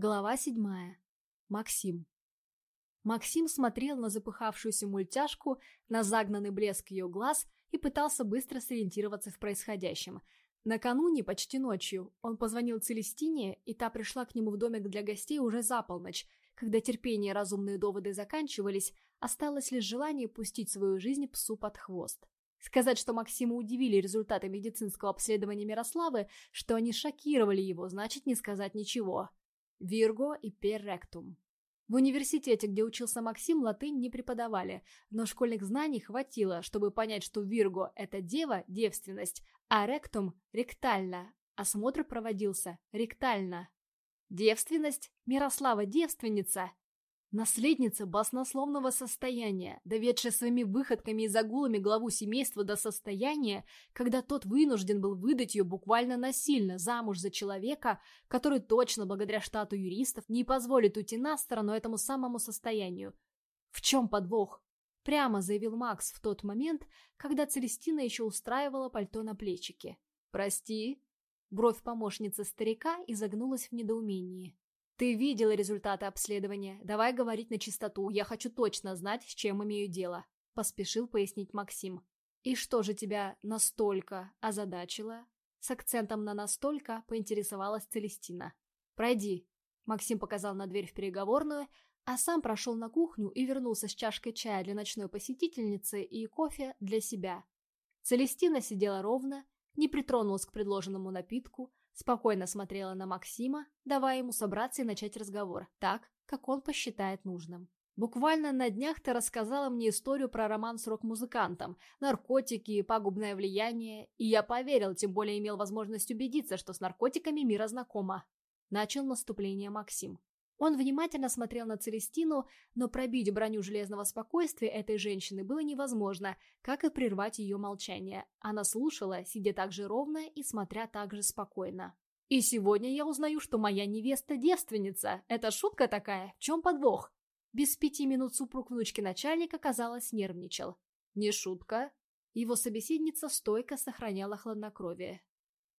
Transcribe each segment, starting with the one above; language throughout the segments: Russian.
Глава седьмая. Максим. Максим смотрел на запыхавшуюся мультяшку, на загнанный блеск ее глаз и пытался быстро сориентироваться в происходящем. Накануне, почти ночью, он позвонил Целестине, и та пришла к нему в домик для гостей уже за полночь. Когда терпение и разумные доводы заканчивались, осталось лишь желание пустить свою жизнь псу под хвост. Сказать, что Максима удивили результаты медицинского обследования Мирославы, что они шокировали его, значит не сказать ничего. Вирго и Перректум. В университете, где учился Максим, латынь не преподавали, но школьных знаний хватило, чтобы понять, что Вирго – это дева, девственность, а ректум – ректально. Осмотр проводился ректально. Девственность? Мирослава девственница? Наследница баснословного состояния, доведшая своими выходками и загулами главу семейства до состояния, когда тот вынужден был выдать ее буквально насильно замуж за человека, который точно, благодаря штату юристов, не позволит уйти на сторону этому самому состоянию. В чем подвох? Прямо заявил Макс в тот момент, когда Целестина еще устраивала пальто на плечике. «Прости?» Бровь помощницы старика изогнулась в недоумении. «Ты видела результаты обследования. Давай говорить на чистоту. Я хочу точно знать, с чем имею дело», — поспешил пояснить Максим. «И что же тебя настолько озадачило?» С акцентом на «настолько» поинтересовалась Целестина. «Пройди», — Максим показал на дверь в переговорную, а сам прошел на кухню и вернулся с чашкой чая для ночной посетительницы и кофе для себя. Целестина сидела ровно, не притронулась к предложенному напитку, Спокойно смотрела на Максима, давая ему собраться и начать разговор, так, как он посчитает нужным. Буквально на днях ты рассказала мне историю про роман с рок-музыкантом, наркотики, пагубное влияние, и я поверил, тем более имел возможность убедиться, что с наркотиками мира знакома. Начал наступление Максим. Он внимательно смотрел на Целестину, но пробить броню железного спокойствия этой женщины было невозможно, как и прервать ее молчание. Она слушала, сидя так же ровно и смотря так же спокойно. «И сегодня я узнаю, что моя невеста девственница. Это шутка такая? В чем подвох?» Без пяти минут супруг внучки начальника, казалось, нервничал. «Не шутка?» Его собеседница стойко сохраняла хладнокровие.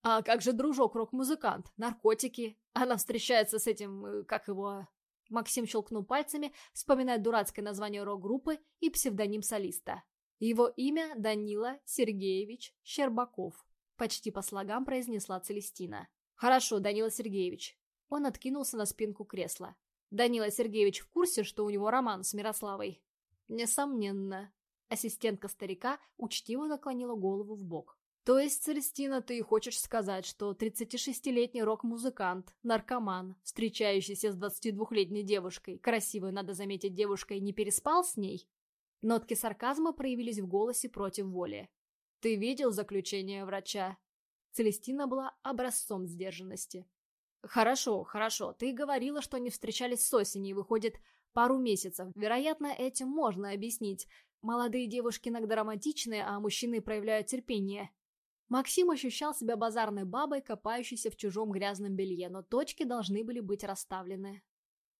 А как же дружок рок-музыкант? Наркотики? Она встречается с этим... Э, как его... Максим щелкнул пальцами, вспоминая дурацкое название рок-группы и псевдоним солиста. Его имя Данила Сергеевич Щербаков. Почти по слогам произнесла Целестина. «Хорошо, Данила Сергеевич». Он откинулся на спинку кресла. «Данила Сергеевич в курсе, что у него роман с Мирославой?» «Несомненно». Ассистентка старика учтиво наклонила голову в бок. То есть, Целестина, ты хочешь сказать, что 36-летний рок-музыкант, наркоман, встречающийся с 22-летней девушкой, красивой, надо заметить, девушкой, не переспал с ней? Нотки сарказма проявились в голосе против воли. Ты видел заключение врача? Целестина была образцом сдержанности. Хорошо, хорошо, ты говорила, что они встречались с осени, выходит, пару месяцев. Вероятно, этим можно объяснить. Молодые девушки иногда романтичные, а мужчины проявляют терпение. Максим ощущал себя базарной бабой, копающейся в чужом грязном белье, но точки должны были быть расставлены.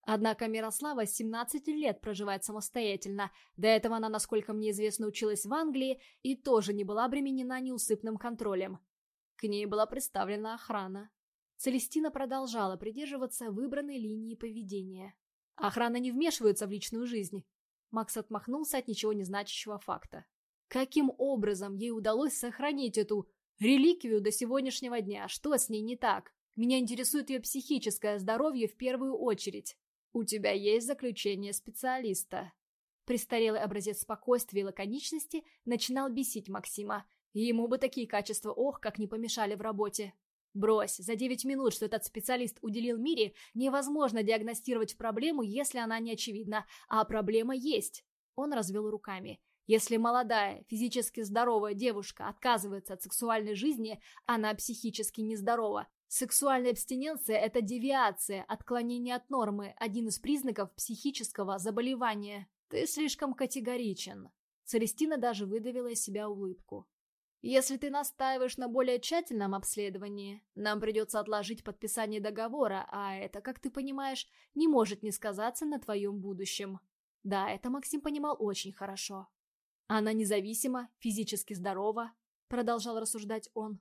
Однако Мирослава с 17 лет проживает самостоятельно. До этого она, насколько мне известно, училась в Англии и тоже не была обременена неусыпным контролем. К ней была представлена охрана. Целестина продолжала придерживаться выбранной линии поведения. Охрана не вмешивается в личную жизнь. Макс отмахнулся от ничего не значащего факта. Каким образом ей удалось сохранить эту Реликвию до сегодняшнего дня. Что с ней не так? Меня интересует ее психическое здоровье в первую очередь. У тебя есть заключение специалиста. Престарелый образец спокойствия и лаконичности начинал бесить Максима. ему бы такие качества, ох, как не помешали в работе. Брось, за 9 минут, что этот специалист уделил Мире, невозможно диагностировать проблему, если она не очевидна, а проблема есть. Он развел руками. Если молодая, физически здоровая девушка отказывается от сексуальной жизни, она психически нездорова. Сексуальная абстиненция – это девиация, отклонение от нормы, один из признаков психического заболевания. Ты слишком категоричен. Целестина даже выдавила из себя улыбку. Если ты настаиваешь на более тщательном обследовании, нам придется отложить подписание договора, а это, как ты понимаешь, не может не сказаться на твоем будущем. Да, это Максим понимал очень хорошо. Она независима, физически здорова, продолжал рассуждать он.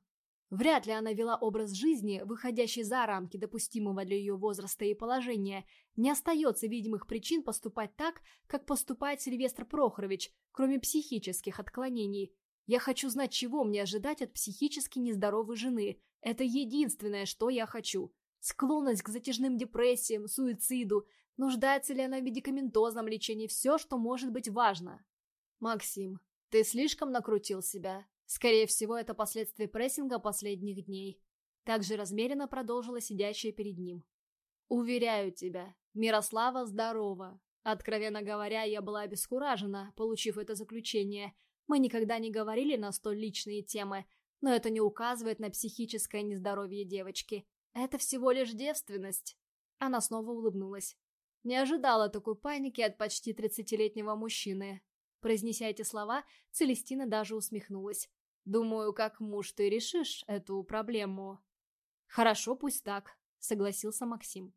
Вряд ли она вела образ жизни, выходящий за рамки допустимого для ее возраста и положения. Не остается видимых причин поступать так, как поступает Сильвестр Прохорович, кроме психических отклонений. Я хочу знать, чего мне ожидать от психически нездоровой жены. Это единственное, что я хочу. Склонность к затяжным депрессиям, суициду, нуждается ли она в медикаментозном лечении, все, что может быть важно. Максим, ты слишком накрутил себя. Скорее всего, это последствия прессинга последних дней. Также размеренно продолжила сидящая перед ним. Уверяю тебя, Мирослава здорова. Откровенно говоря, я была обескуражена, получив это заключение. Мы никогда не говорили на столь личные темы, но это не указывает на психическое нездоровье девочки. Это всего лишь девственность. Она снова улыбнулась. Не ожидала такой паники от почти тридцатилетнего мужчины. Произнеся эти слова, Целестина даже усмехнулась. «Думаю, как муж ты решишь эту проблему». «Хорошо, пусть так», — согласился Максим.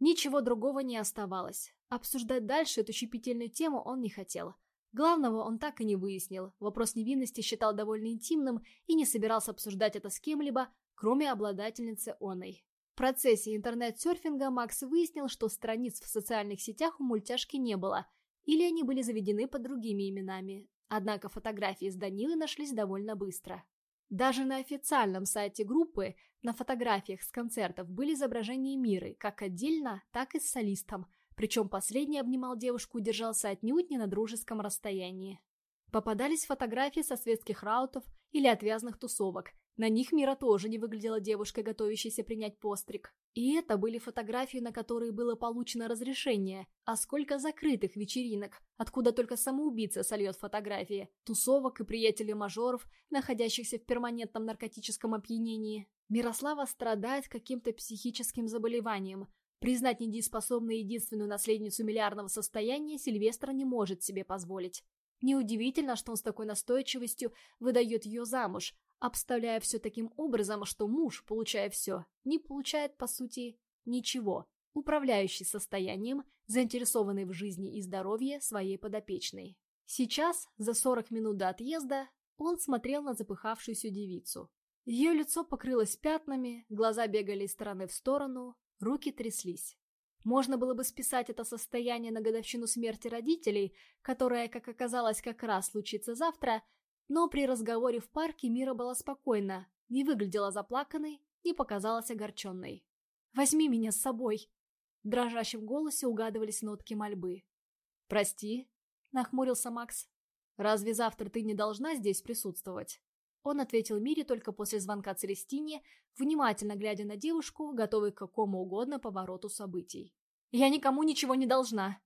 Ничего другого не оставалось. Обсуждать дальше эту щепетильную тему он не хотел. Главного он так и не выяснил. Вопрос невинности считал довольно интимным и не собирался обсуждать это с кем-либо, кроме обладательницы оной. В процессе интернет-серфинга Макс выяснил, что страниц в социальных сетях у мультяшки не было, или они были заведены под другими именами. Однако фотографии с Данилой нашлись довольно быстро. Даже на официальном сайте группы на фотографиях с концертов были изображения Миры, как отдельно, так и с солистом, причем последний обнимал девушку и держался отнюдь не на дружеском расстоянии. Попадались фотографии со светских раутов или отвязных тусовок, на них Мира тоже не выглядела девушкой, готовящейся принять постриг. И это были фотографии, на которые было получено разрешение. А сколько закрытых вечеринок, откуда только самоубийца сольет фотографии, тусовок и приятелей мажоров, находящихся в перманентном наркотическом опьянении. Мирослава страдает каким-то психическим заболеванием. Признать недееспособной единственную наследницу миллиардного состояния Сильвестра не может себе позволить. Неудивительно, что он с такой настойчивостью выдает ее замуж, обставляя все таким образом, что муж, получая все, не получает, по сути, ничего, управляющий состоянием, заинтересованный в жизни и здоровье своей подопечной. Сейчас, за 40 минут до отъезда, он смотрел на запыхавшуюся девицу. Ее лицо покрылось пятнами, глаза бегали из стороны в сторону, руки тряслись. Можно было бы списать это состояние на годовщину смерти родителей, которая, как оказалось, как раз случится завтра, но при разговоре в парке Мира была спокойна, не выглядела заплаканной, не показалась огорченной. «Возьми меня с собой!» В дрожащем голосе угадывались нотки мольбы. «Прости», — нахмурился Макс. «Разве завтра ты не должна здесь присутствовать?» Он ответил Мире только после звонка Целестине, внимательно глядя на девушку, готовый к какому угодно повороту событий. «Я никому ничего не должна!»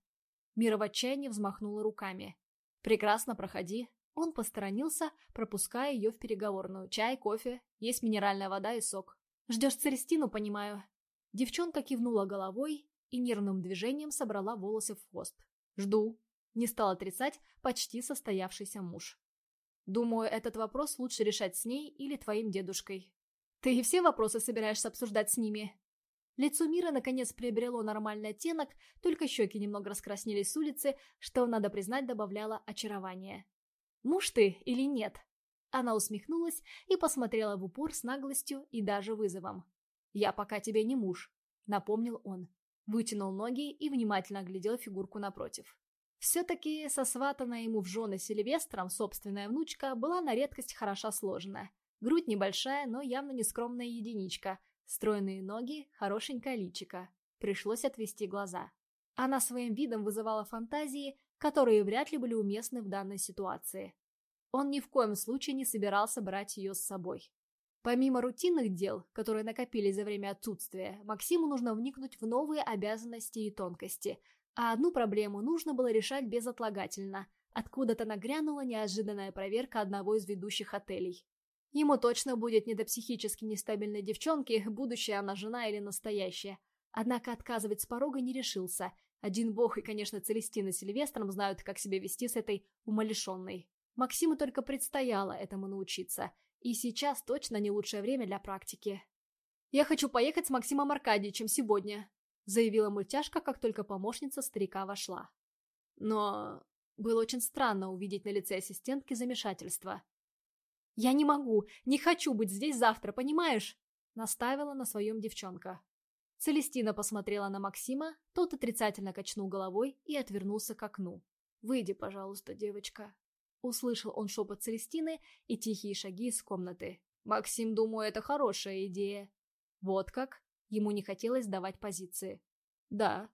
Мира в отчаянии взмахнула руками. «Прекрасно, проходи. Он посторонился, пропуская ее в переговорную. Чай, кофе, есть минеральная вода и сок. «Ждешь Целестину, понимаю?» Девчонка кивнула головой и нервным движением собрала волосы в хвост. «Жду», — не стал отрицать почти состоявшийся муж. «Думаю, этот вопрос лучше решать с ней или твоим дедушкой». «Ты и все вопросы собираешься обсуждать с ними?» Лицо Мира наконец приобрело нормальный оттенок, только щеки немного раскраснелись с улицы, что, надо признать, добавляло очарование. Муж ты или нет?» Она усмехнулась и посмотрела в упор с наглостью и даже вызовом. «Я пока тебе не муж», — напомнил он. Вытянул ноги и внимательно оглядел фигурку напротив. Все-таки сосватанная ему в жены Сильвестром собственная внучка была на редкость хороша сложена. Грудь небольшая, но явно не скромная единичка. Стройные ноги, хорошенькая личика. Пришлось отвести глаза. Она своим видом вызывала фантазии, которые вряд ли были уместны в данной ситуации. Он ни в коем случае не собирался брать ее с собой. Помимо рутинных дел, которые накопились за время отсутствия, Максиму нужно вникнуть в новые обязанности и тонкости, а одну проблему нужно было решать безотлагательно. Откуда-то нагрянула неожиданная проверка одного из ведущих отелей. Ему точно будет не до психически нестабильной девчонки, будущая она жена или настоящая. Однако отказывать с порога не решился – один бог и, конечно, Целестина Сильвестром знают, как себя вести с этой умалишенной. Максиму только предстояло этому научиться, и сейчас точно не лучшее время для практики. «Я хочу поехать с Максимом Аркадьевичем сегодня», заявила мультяшка, как только помощница старика вошла. Но было очень странно увидеть на лице ассистентки замешательство. «Я не могу, не хочу быть здесь завтра, понимаешь?» Наставила на своем девчонка. Целестина посмотрела на Максима, тот отрицательно качнул головой и отвернулся к окну. «Выйди, пожалуйста, девочка». Услышал он шепот Целестины и тихие шаги из комнаты. Максим, думаю, это хорошая идея. Вот как? Ему не хотелось давать позиции. Да.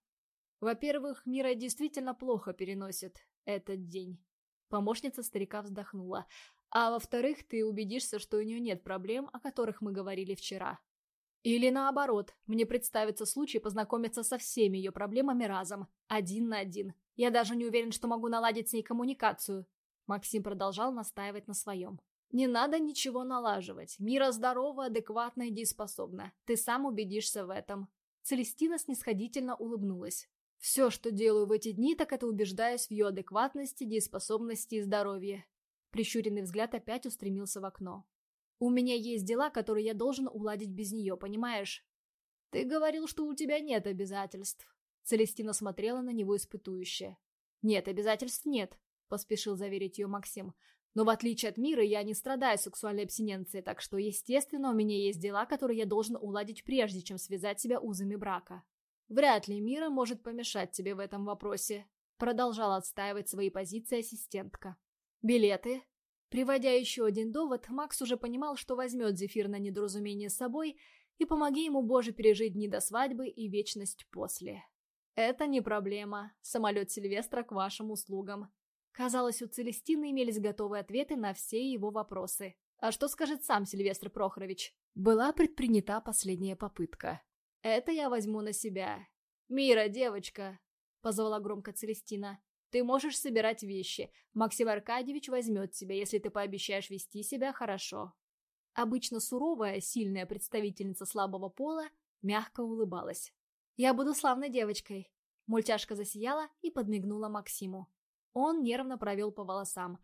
Во-первых, Мира действительно плохо переносит этот день. Помощница старика вздохнула. А во-вторых, ты убедишься, что у нее нет проблем, о которых мы говорили вчера. Или наоборот, мне представится случай познакомиться со всеми ее проблемами разом, один на один. Я даже не уверен, что могу наладить с ней коммуникацию. Максим продолжал настаивать на своем. Не надо ничего налаживать. Мира здорова, адекватна и дееспособна. Ты сам убедишься в этом. Целестина снисходительно улыбнулась. Все, что делаю в эти дни, так это убеждаюсь в ее адекватности, дееспособности и здоровье. Прищуренный взгляд опять устремился в окно. У меня есть дела, которые я должен уладить без нее, понимаешь? Ты говорил, что у тебя нет обязательств. Целестина смотрела на него испытующе. Нет, обязательств нет, поспешил заверить ее Максим. Но в отличие от мира, я не страдаю сексуальной абстиненцией, так что, естественно, у меня есть дела, которые я должен уладить прежде, чем связать себя узами брака. Вряд ли Мира может помешать тебе в этом вопросе. Продолжала отстаивать свои позиции ассистентка. Билеты. Приводя еще один довод, Макс уже понимал, что возьмет Зефир на недоразумение с собой и помоги ему, Боже, пережить дни до свадьбы и вечность после. Это не проблема. Самолет Сильвестра к вашим услугам. Казалось, у Целестины имелись готовые ответы на все его вопросы. А что скажет сам Сильвестр Прохорович? Была предпринята последняя попытка. «Это я возьму на себя». «Мира, девочка!» — позвала громко Целестина. «Ты можешь собирать вещи. Максим Аркадьевич возьмет тебя, если ты пообещаешь вести себя хорошо». Обычно суровая, сильная представительница слабого пола мягко улыбалась. «Я буду славной девочкой». Мультяшка засияла и подмигнула Максиму. Он нервно провел по волосам.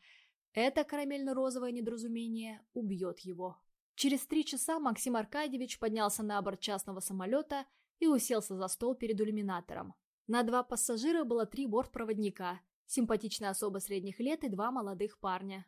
Это карамельно-розовое недоразумение убьет его. Через три часа Максим Аркадьевич поднялся на борт частного самолета и уселся за стол перед иллюминатором. На два пассажира было три бортпроводника, симпатичная особа средних лет и два молодых парня.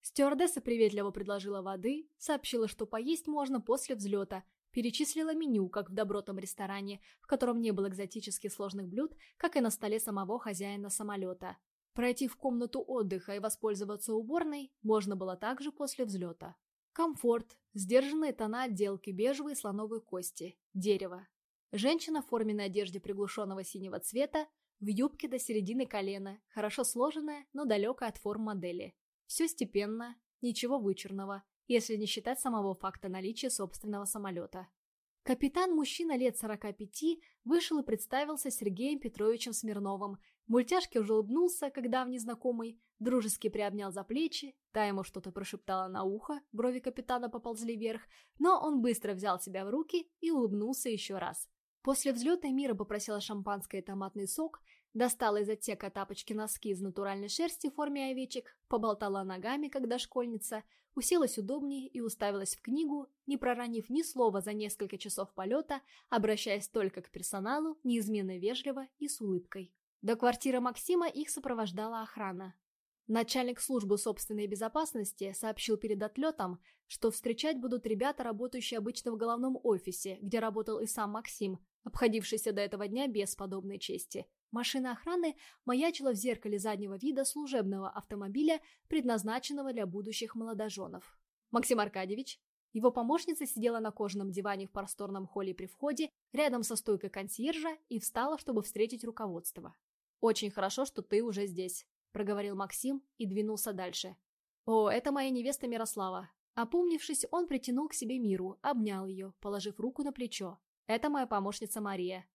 Стюардесса приветливо предложила воды, сообщила, что поесть можно после взлета, перечислила меню, как в добротном ресторане, в котором не было экзотически сложных блюд, как и на столе самого хозяина самолета. Пройти в комнату отдыха и воспользоваться уборной можно было также после взлета. Комфорт, сдержанные тона отделки бежевые слоновые кости, дерево. Женщина в форменной одежде приглушенного синего цвета, в юбке до середины колена, хорошо сложенная, но далекая от форм модели. Все степенно, ничего вычурного, если не считать самого факта наличия собственного самолета. Капитан-мужчина лет 45 вышел и представился Сергеем Петровичем Смирновым. Мультяшке уже улыбнулся, когда давний знакомый, дружески приобнял за плечи, та ему что-то прошептала на ухо, брови капитана поползли вверх, но он быстро взял себя в руки и улыбнулся еще раз. После взлета Мира попросила шампанское и томатный сок, достала из отсека тапочки-носки из натуральной шерсти в форме овечек, поболтала ногами, когда школьница, уселась удобнее и уставилась в книгу, не проронив ни слова за несколько часов полета, обращаясь только к персоналу, неизменно вежливо и с улыбкой. До квартиры Максима их сопровождала охрана. Начальник службы собственной безопасности сообщил перед отлетом, что встречать будут ребята, работающие обычно в головном офисе, где работал и сам Максим, обходившийся до этого дня без подобной чести. Машина охраны маячила в зеркале заднего вида служебного автомобиля, предназначенного для будущих молодоженов. Максим Аркадьевич. Его помощница сидела на кожаном диване в просторном холле при входе, рядом со стойкой консьержа, и встала, чтобы встретить руководство. «Очень хорошо, что ты уже здесь», — проговорил Максим и двинулся дальше. «О, это моя невеста Мирослава». Опомнившись, он притянул к себе Миру, обнял ее, положив руку на плечо. «Это моя помощница Мария».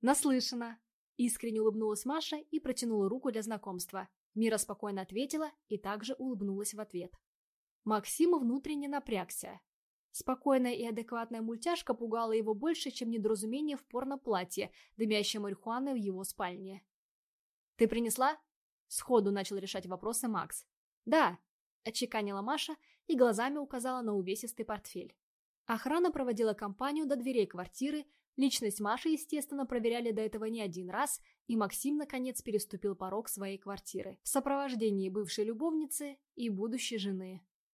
«Наслышана», Искренне улыбнулась Маша и протянула руку для знакомства. Мира спокойно ответила и также улыбнулась в ответ. Максим внутренне напрягся. Спокойная и адекватная мультяшка пугала его больше, чем недоразумение в порно-платье, дымящее марихуаной в его спальне. «Ты принесла?» Сходу начал решать вопросы Макс. «Да», — отчеканила Маша и глазами указала на увесистый портфель. Охрана проводила компанию до дверей квартиры, Личность Маши, естественно, проверяли до этого не один раз, и Максим, наконец, переступил порог своей квартиры в сопровождении бывшей любовницы и будущей жены.